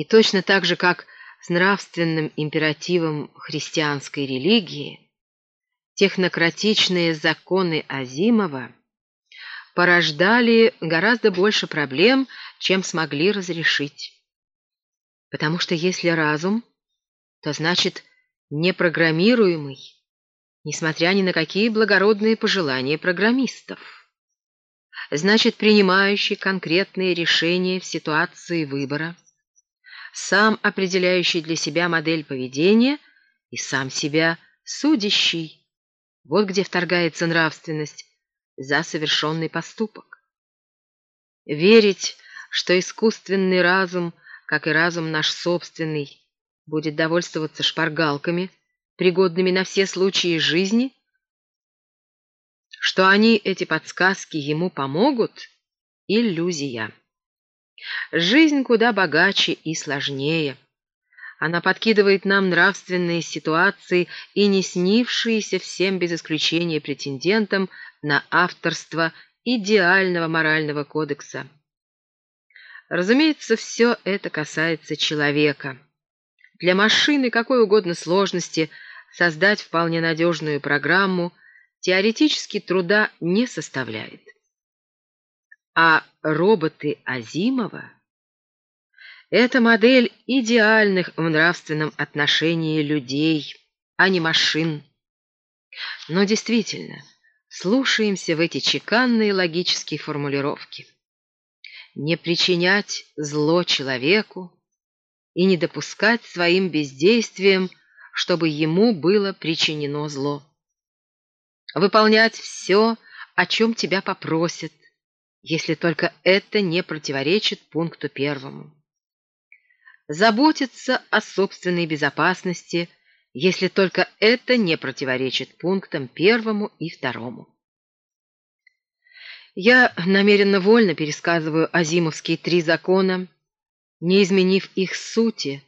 И точно так же, как с нравственным императивом христианской религии, технократичные законы Азимова порождали гораздо больше проблем, чем смогли разрешить. Потому что если разум, то значит непрограммируемый, несмотря ни на какие благородные пожелания программистов. Значит, принимающий конкретные решения в ситуации выбора, сам определяющий для себя модель поведения и сам себя судящий. Вот где вторгается нравственность за совершенный поступок. Верить, что искусственный разум, как и разум наш собственный, будет довольствоваться шпаргалками, пригодными на все случаи жизни, что они, эти подсказки, ему помогут — иллюзия. Жизнь куда богаче и сложнее. Она подкидывает нам нравственные ситуации и не снившиеся всем без исключения претендентам на авторство идеального морального кодекса. Разумеется, все это касается человека. Для машины какой угодно сложности создать вполне надежную программу теоретически труда не составляет. А роботы Азимова — это модель идеальных в нравственном отношении людей, а не машин. Но действительно, слушаемся в эти чеканные логические формулировки. Не причинять зло человеку и не допускать своим бездействием, чтобы ему было причинено зло. Выполнять все, о чем тебя попросят, если только это не противоречит пункту первому. Заботиться о собственной безопасности, если только это не противоречит пунктам первому и второму. Я намеренно вольно пересказываю азимовские три закона, не изменив их сути,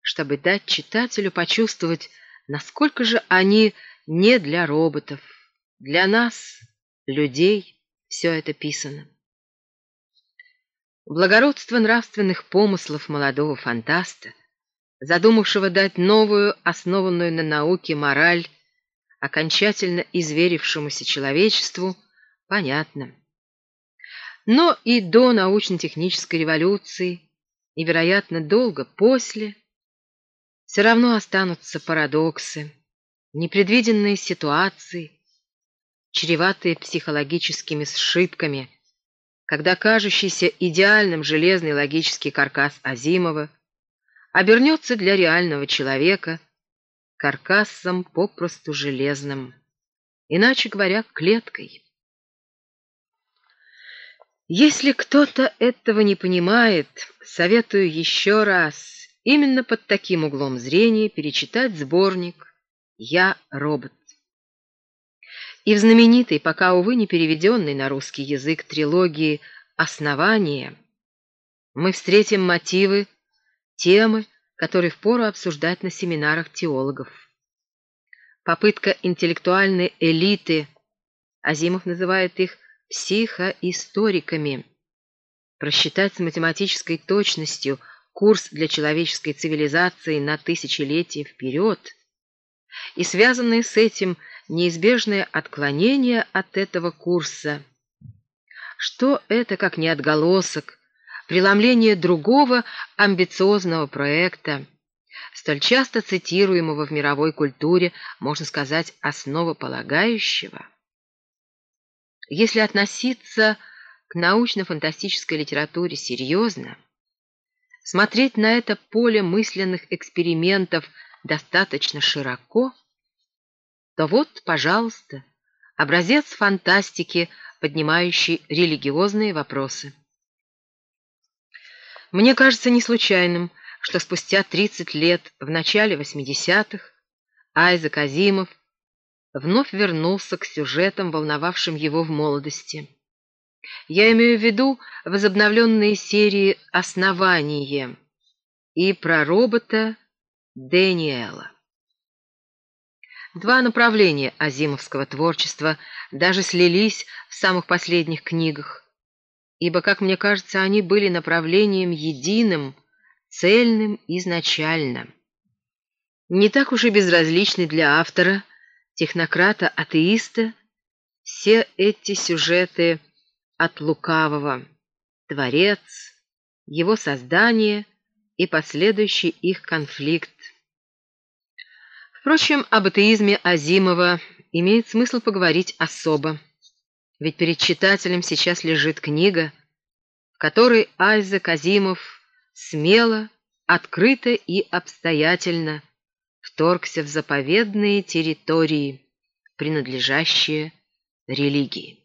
чтобы дать читателю почувствовать, насколько же они не для роботов, для нас, людей, все это писано. Благородство нравственных помыслов молодого фантаста, задумавшего дать новую, основанную на науке мораль, окончательно изверившемуся человечеству, понятно. Но и до научно-технической революции, и, вероятно, долго после, все равно останутся парадоксы, непредвиденные ситуации, чреватые психологическими сшибками, когда кажущийся идеальным железный логический каркас Азимова обернется для реального человека каркасом попросту железным, иначе говоря, клеткой. Если кто-то этого не понимает, советую еще раз именно под таким углом зрения перечитать сборник «Я робот» и в знаменитой, пока, увы, не переведенной на русский язык трилогии «Основание» мы встретим мотивы, темы, которые впору обсуждать на семинарах теологов. Попытка интеллектуальной элиты, Азимов называет их психоисториками, просчитать с математической точностью курс для человеческой цивилизации на тысячелетия вперед, и связанные с этим – неизбежное отклонение от этого курса. Что это, как не отголосок, преломление другого амбициозного проекта, столь часто цитируемого в мировой культуре, можно сказать, основополагающего? Если относиться к научно-фантастической литературе серьезно, смотреть на это поле мысленных экспериментов достаточно широко, то вот, пожалуйста, образец фантастики, поднимающий религиозные вопросы. Мне кажется не случайным, что спустя 30 лет, в начале 80-х, Айзек Азимов вновь вернулся к сюжетам, волновавшим его в молодости. Я имею в виду возобновленные серии «Основание» и про робота Дэниела. Два направления азимовского творчества даже слились в самых последних книгах, ибо, как мне кажется, они были направлением единым, цельным изначально. Не так уж и безразличны для автора, технократа-атеиста, все эти сюжеты от лукавого, творец, его создание и последующий их конфликт. Впрочем, об атеизме Азимова имеет смысл поговорить особо, ведь перед читателем сейчас лежит книга, в которой Айзек Азимов смело, открыто и обстоятельно вторгся в заповедные территории, принадлежащие религии.